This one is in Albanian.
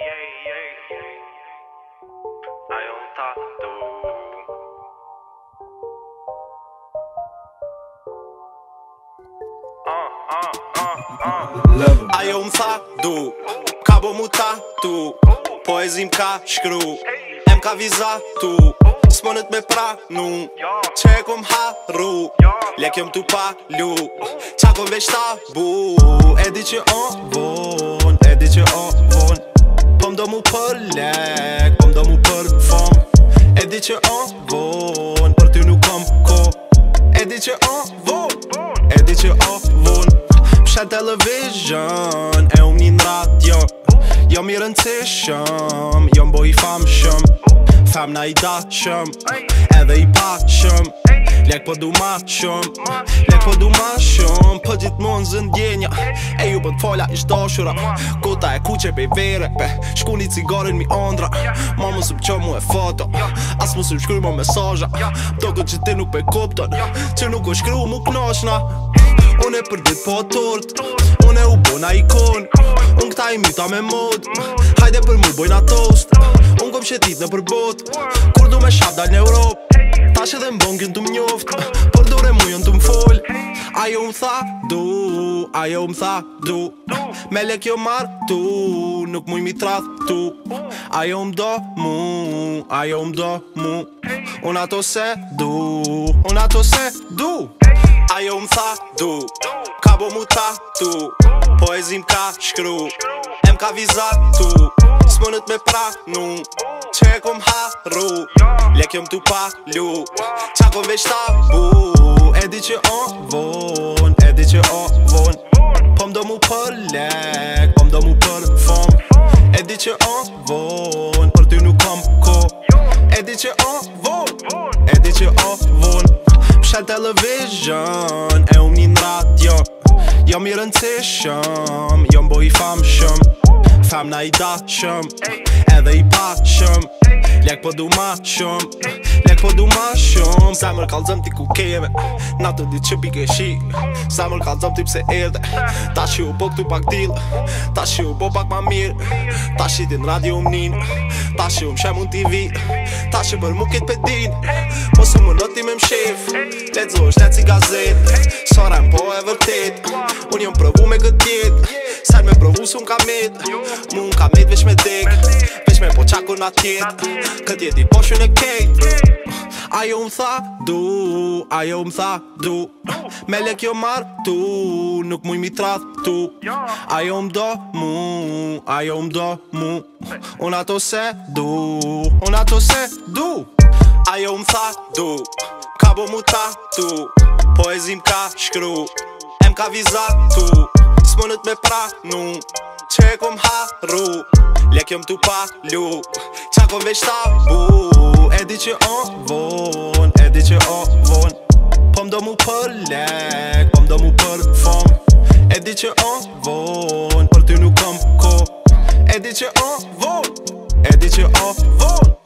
Ajo më tha du Ka bo mu ta tu Poezim ka shkru Em ka viza tu S'monet me pra nu Qe e kom haru Lek jom tu pa lu Qa kom vesh tabu E di që on von E di që on von Po më mu për lek Po më mu për fëm E di që o vun Për ty nuk kom ko E di që o vun E di që o vun Pshat television E u një në radio Jo mirë në shëm, Jo mboj i famë shëm Tham na i datë shumë Edhe i patë shumë Lek po du ma shumë Lek po du ma shumë Për po gjithë mund zëndjenja E ju pën t'folla ish doshura Kota e kuqe pe i vere pe Shku një cigarin mi ondra Ma më sëm qo mu e foto As më sëm shkry mu mesajra Do këtë që ti nuk pe kupton Që nuk o shkry mu knoshna Unë e për ditë po tort Unë e u bëna ikon Unë këta i mita me mod Hajde për mu bojna toast unë kom qëtit në përbot Kur du me shab dal në Europë Tash edhe mbongin të mjoft Por dure mujën të mfol Ajo më m'm tha du Ajo më m'm tha du Me lek jo marë tu Nuk muj mi trath tu Ajo më m'm do mu Ajo më do mu Unë ato se du Unë ato se du Ajo më tha du Ka bo mu ta tu Poezim ka shkru Em ka vizat tu mënët me praknu Që e kom haru Lek jom t'u palu Qa kom veç tabu E di që on von E di që on von Po mdo mu për lek Po mdo mu për fom E di që on von Për ty nuk kom ko E di që on von E di që on von Pshal television E um një në radio Jom i rëndësishëm Jom bo i famëshëm na i datë shëm Edhe i patë shëm Lek po du ma shum Lek po du ma shum Sa mërë ti ku keme Na të ditë që pike shi Sa mërë ti pse erde Ta shi u po këtu pak dilë Ta shi u po pak ma mirë Ta shi din radio më ninë Ta shi u më shemë në TV Ta shi për mu kitë për Po së më nëti me më shifë Letë zoshtë e si gazetë Sora më po e vërtetë Unë jëmë prëvu me këtë Unë s'un ka med Mu un ka med vesh me dek Vesh me po qakun ma tjet Kët jeti poshu në kejt Ajo më tha du Ajo më tha du Me lek jo marë tu Nuk mu i trath tu Ajo më do mu Ajo më do mu Unë ato se du Unë ato se du Ajo më tha du Ka bo mu ta tu Poezim ka shkru Em ka vizat tu smonët me pranu, nu e kom haru Lek jom t'u pa lu Qa kom veç tabu E di që o von E di që o von Po m'do mu për lek Po m'do mu për fom E di që o von Për ty nuk kom ko E di që o von E di që o von